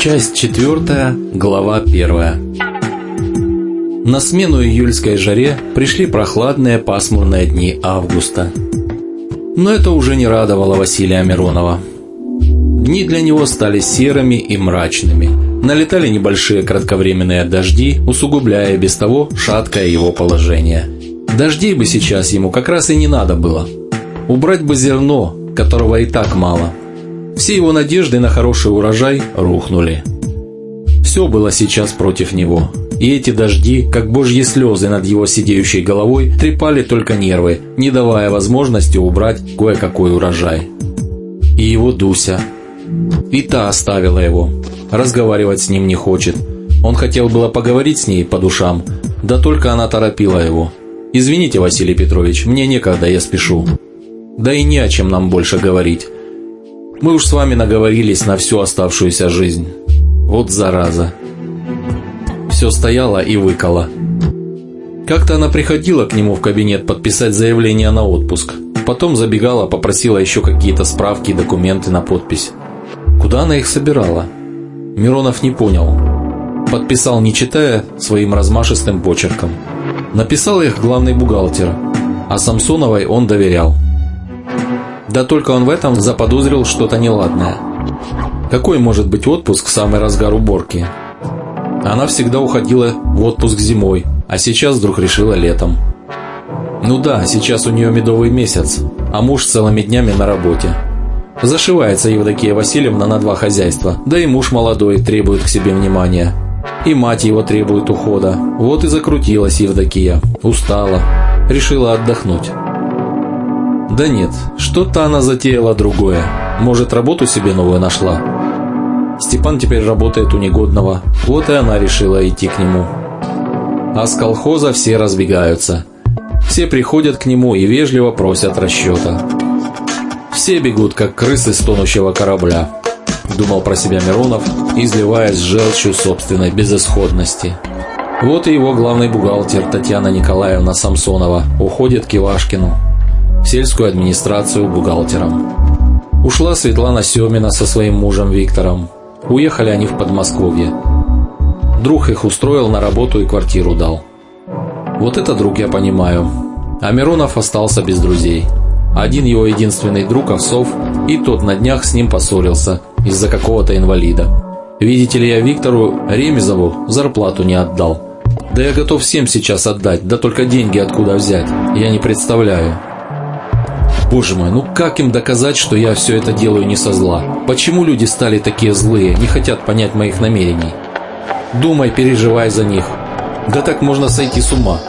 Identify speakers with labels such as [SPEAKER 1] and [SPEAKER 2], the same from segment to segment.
[SPEAKER 1] Часть четвертая, глава первая. На смену июльской жаре пришли прохладные пасмурные дни августа. Но это уже не радовало Василия Миронова. Дни для него стали серыми и мрачными. Налетали небольшие кратковременные дожди, усугубляя без того шаткое его положение. Дождей бы сейчас ему как раз и не надо было. Убрать бы зерно, которого и так мало – все его надежды на хороший урожай рухнули. Все было сейчас против него. И эти дожди, как божьи слезы над его сидеющей головой, трепали только нервы, не давая возможности убрать кое-какой урожай. И его Дуся. И та оставила его. Разговаривать с ним не хочет. Он хотел было поговорить с ней по душам, да только она торопила его. «Извините, Василий Петрович, мне некогда, я спешу». «Да и не о чем нам больше говорить. Мы уж с вами наговорились на всю оставшуюся жизнь. Вот зараза. Все стояло и выкало. Как-то она приходила к нему в кабинет подписать заявление на отпуск. Потом забегала, попросила еще какие-то справки и документы на подпись. Куда она их собирала? Миронов не понял. Подписал, не читая, своим размашистым почерком. Написал их главный бухгалтер, а Самсоновой он доверял. Да только он в этом заподозрил что-то неладное. Какой может быть отпуск в самый разгар уборки? Она всегда уходила в отпуск зимой, а сейчас вдруг решила летом. Ну да, сейчас у нее медовый месяц, а муж целыми днями на работе. Зашивается Евдокия Васильевна на два хозяйства, да и муж молодой требует к себе внимания. И мать его требует ухода. Вот и закрутилась Евдокия, устала, решила отдохнуть. Да нет, что-то она затеяла другое. Может, работу себе новую нашла? Степан теперь работает у негодного, вот и она решила идти к нему. А с колхоза все разбегаются. Все приходят к нему и вежливо просят расчета. Все бегут, как крысы с тонущего корабля. Думал про себя Миронов, изливаясь желчью собственной безысходности. Вот и его главный бухгалтер Татьяна Николаевна Самсонова уходит к Ивашкину сельскую администрацию бухгалтером. Ушла Светлана Семина со своим мужем Виктором. Уехали они в Подмосковье. Друг их устроил на работу и квартиру дал. Вот это друг я понимаю. А Миронов остался без друзей. Один его единственный друг Овсов, и тот на днях с ним поссорился из-за какого-то инвалида. Видите ли, я Виктору Ремезову зарплату не отдал. Да я готов всем сейчас отдать, да только деньги откуда взять, я не представляю. Боже мой, ну как им доказать, что я все это делаю не со зла? Почему люди стали такие злые, не хотят понять моих намерений? Думай, переживай за них. Да так можно сойти с ума.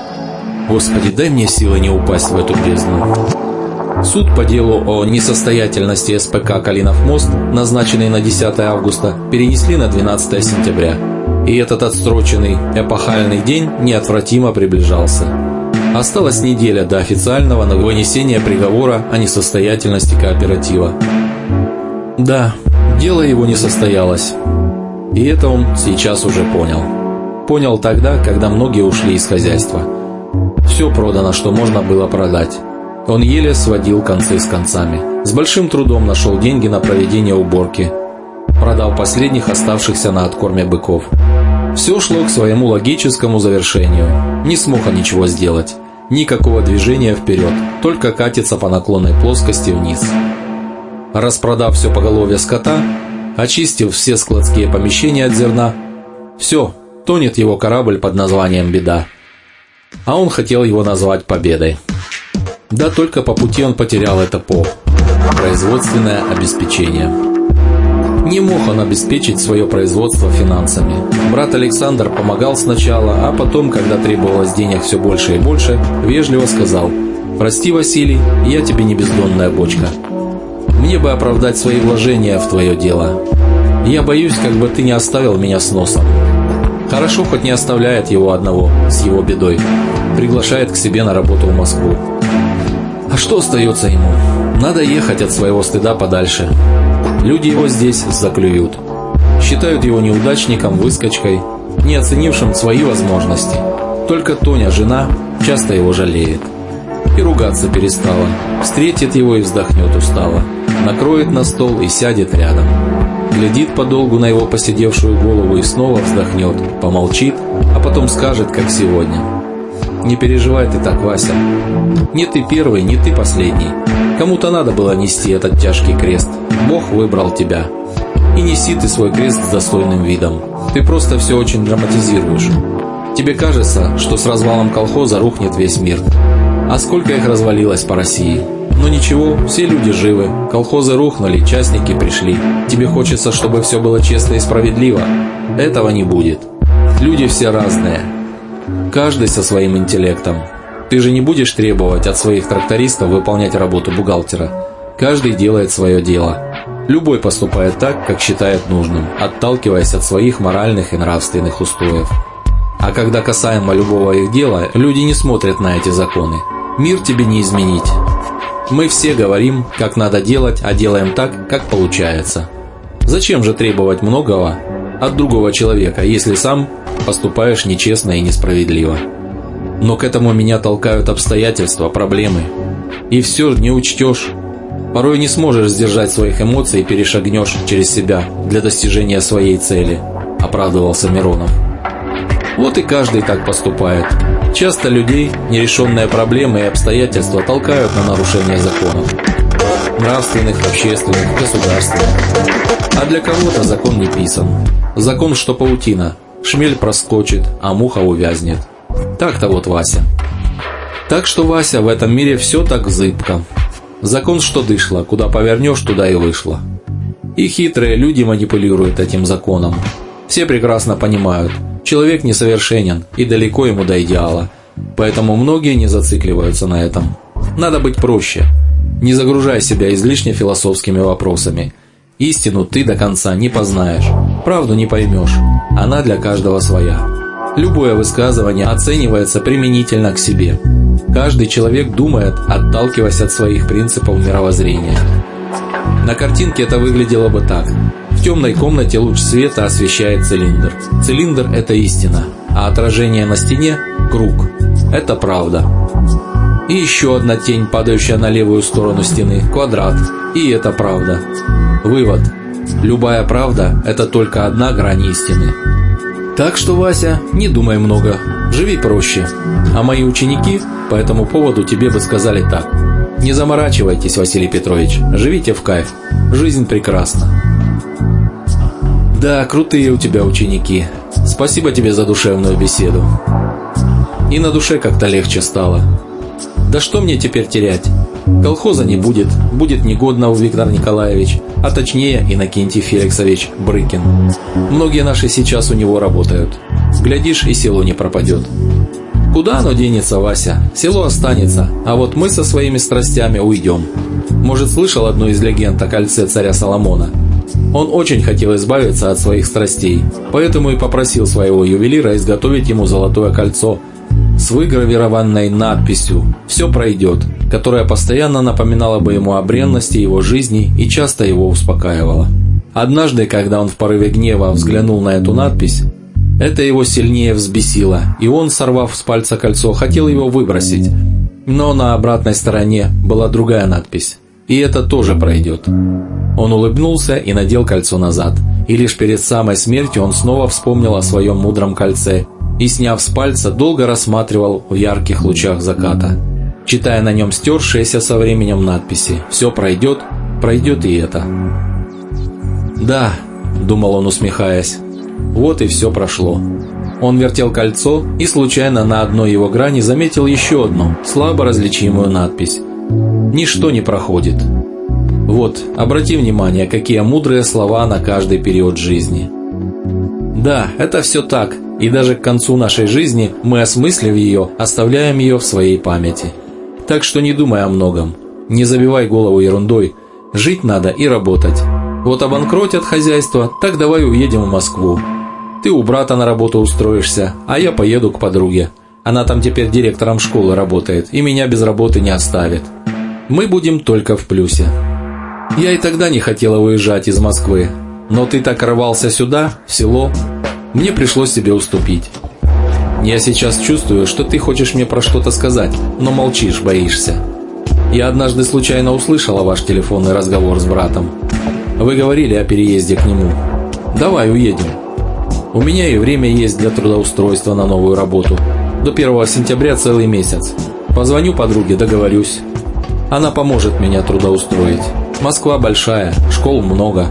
[SPEAKER 1] Господи, дай мне силы не упасть в эту бездну. Суд по делу о несостоятельности СПК «Калинов мост», назначенный на 10 августа, перенесли на 12 сентября. И этот отсроченный эпохальный день неотвратимо приближался. Осталась неделя до официального вынесения приговора о несостоятельности кооператива. Да, дело его не состоялось. И это он сейчас уже понял. Понял тогда, когда многие ушли из хозяйства. Все продано, что можно было продать. Он еле сводил концы с концами. С большим трудом нашел деньги на проведение уборки. Продал последних оставшихся на откорме быков. Все шло к своему логическому завершению. Не смог он ничего сделать. Никакого движения вперед, только катится по наклонной плоскости вниз. Распродав все поголовье скота, очистив все складские помещения от зерна, все, тонет его корабль под названием «Беда». А он хотел его назвать «Победой». Да только по пути он потерял это по производственное обеспечение. Не мог он обеспечить свое производство финансами. Брат Александр помогал сначала, а потом, когда требовалось денег все больше и больше, вежливо сказал «Прости, Василий, я тебе не бездонная бочка. Мне бы оправдать свои вложения в твое дело. Я боюсь, как бы ты не оставил меня с носом». Хорошо, хоть не оставляет его одного с его бедой. Приглашает к себе на работу в Москву. А что остается ему? Надо ехать от своего стыда подальше. Люди его здесь заклюют. Считают его неудачником, выскочкой, не оценившим свои возможности. Только Тоня, жена, часто его жалеет. И ругаться перестала. Встретит его и вздохнет устало. Накроет на стол и сядет рядом. глядит подолгу на его посидевшую голову и снова вздохнет, помолчит, а потом скажет, как сегодня. «Не переживай ты так, Вася. Не ты первый, не ты последний. Кому-то надо было нести этот тяжкий крест. Бог выбрал тебя. И неси ты свой крест с достойным видом. Ты просто все очень драматизируешь. Тебе кажется, что с развалом колхоза рухнет весь мир. А сколько их развалилось по России? Но ничего, все люди живы, колхозы рухнули, частники пришли. Тебе хочется, чтобы все было честно и справедливо. Этого не будет. Люди все разные. Каждый со своим интеллектом. Ты же не будешь требовать от своих трактористов выполнять работу бухгалтера. Каждый делает свое дело. Любой поступает так, как считает нужным, отталкиваясь от своих моральных и нравственных устоев. А когда касаемо любого их дела, люди не смотрят на эти законы. Мир тебе не изменить. Мы все говорим, как надо делать, а делаем так, как получается. Зачем же требовать многого от другого человека, если сам поступаешь нечестно и несправедливо? Но к этому меня толкают обстоятельства, проблемы. И все не учтешь. Порой не сможешь сдержать своих эмоций и перешагнешь через себя для достижения своей цели, оправдывался Миронов. Вот и каждый так поступает. Часто людей нерешенные проблемы и обстоятельства толкают на нарушение законов. Нравственных, общественных, государственных. А для кого-то закон не писан. Закон, что паутина. Шмель проскочит, а муха увязнет. Так-то вот Вася. Так что, Вася, в этом мире все так зыбко. Закон, что дышло, куда повернешь, туда и вышло. И хитрые люди манипулируют этим законом. Все прекрасно понимают – Человек несовершенен и далеко ему до идеала, поэтому многие не зацикливаются на этом. Надо быть проще. Не загружай себя излишне философскими вопросами. Истину ты до конца не познаешь, правду не поймешь, она для каждого своя. Любое высказывание оценивается применительно к себе. Каждый человек думает, отталкиваясь от своих принципов мировоззрения. На картинке это выглядело бы так. В темной комнате луч света освещает цилиндр. Цилиндр – это истина, а отражение на стене – круг. Это правда. И еще одна тень, падающая на левую сторону стены – квадрат. И это правда. Вывод. Любая правда – это только одна грань истины. Так что, Вася, не думай много, живи проще. А мои ученики по этому поводу тебе бы сказали так. Не заморачивайтесь, Василий Петрович, живите в кайф. Жизнь прекрасна. Да, крутые у тебя ученики. Спасибо тебе за душевную беседу. И на душе как-то легче стало. Да что мне теперь терять? Колхоза не будет, будет негодно у Виктор Николаевич, а точнее Иннокентий Феликсович Брыкин. Многие наши сейчас у него работают. Глядишь, и село не пропадет. Куда оно денется, Вася? Село останется, а вот мы со своими страстями уйдем. Может, слышал одну из легенд о кольце царя Соломона – он очень хотел избавиться от своих страстей, поэтому и попросил своего ювелира изготовить ему золотое кольцо с выгравированной надписью «Все пройдет», которая постоянно напоминала бы ему о бренности его жизни и часто его успокаивала. Однажды, когда он в порыве гнева взглянул на эту надпись, это его сильнее взбесило, и он, сорвав с пальца кольцо, хотел его выбросить. Но на обратной стороне была другая надпись и это тоже пройдет. Он улыбнулся и надел кольцо назад, и лишь перед самой смертью он снова вспомнил о своем мудром кольце и, сняв с пальца, долго рассматривал в ярких лучах заката, читая на нем стершиеся со временем надписи «Все пройдет, пройдет и это». «Да», – думал он, усмехаясь, – «вот и все прошло». Он вертел кольцо и случайно на одной его грани заметил еще одну, слабо различимую надпись Ничто не проходит. Вот, обрати внимание, какие мудрые слова на каждый период жизни. Да, это все так, и даже к концу нашей жизни мы, осмыслив ее, оставляем ее в своей памяти. Так что не думай о многом, не забивай голову ерундой, жить надо и работать. Вот обанкротят хозяйство, так давай уедем в Москву. Ты у брата на работу устроишься, а я поеду к подруге. Она там теперь директором школы работает, и меня без работы не оставит мы будем только в плюсе. Я и тогда не хотела уезжать из Москвы, но ты так рвался сюда, в село, мне пришлось тебе уступить. Я сейчас чувствую, что ты хочешь мне про что-то сказать, но молчишь, боишься. Я однажды случайно услышала ваш телефонный разговор с братом. Вы говорили о переезде к нему. Давай уедем. У меня и время есть для трудоустройства на новую работу. До 1 сентября целый месяц. Позвоню подруге, договорюсь. Она поможет меня трудоустроить. Москва большая, школ много.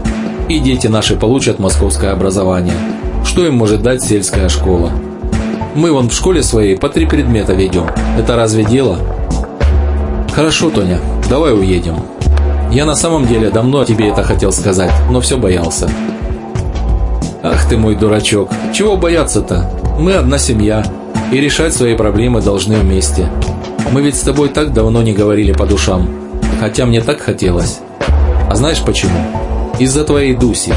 [SPEAKER 1] И дети наши получат московское образование. Что им может дать сельская школа? Мы вон в школе своей по три предмета ведем. Это разве дело? Хорошо, Тоня, давай уедем. Я на самом деле давно тебе это хотел сказать, но все боялся. Ах ты мой дурачок, чего бояться-то? Мы одна семья, и решать свои проблемы должны вместе. Мы ведь с тобой так давно не говорили по душам, хотя мне так хотелось. А знаешь почему? Из-за твоей Дуси.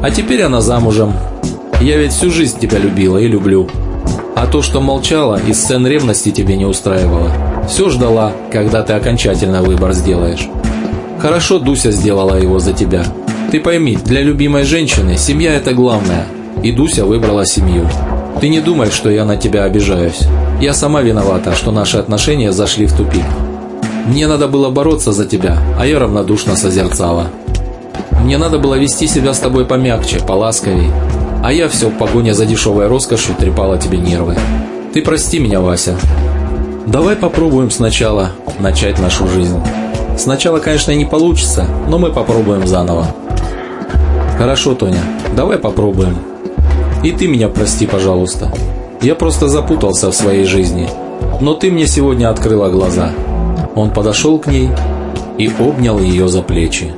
[SPEAKER 1] А теперь она замужем. Я ведь всю жизнь тебя любила и люблю. А то, что молчала и сцен ревности тебе не устраивала, все ждала, когда ты окончательно выбор сделаешь. Хорошо Дуся сделала его за тебя. Ты пойми, для любимой женщины семья это главное. И Дуся выбрала семью. Ты не думай, что я на тебя обижаюсь. Я сама виновата, что наши отношения зашли в тупик. Мне надо было бороться за тебя, а я равнодушно созерцала. Мне надо было вести себя с тобой помягче, поласковей. А я все в погоне за дешевой роскошью трепала тебе нервы. Ты прости меня, Вася. Давай попробуем сначала начать нашу жизнь. Сначала, конечно, не получится, но мы попробуем заново. Хорошо, Тоня, давай попробуем. И ты меня прости, пожалуйста. Я просто запутался в своей жизни. Но ты мне сегодня открыла глаза. Он подошел к ней и обнял ее за плечи.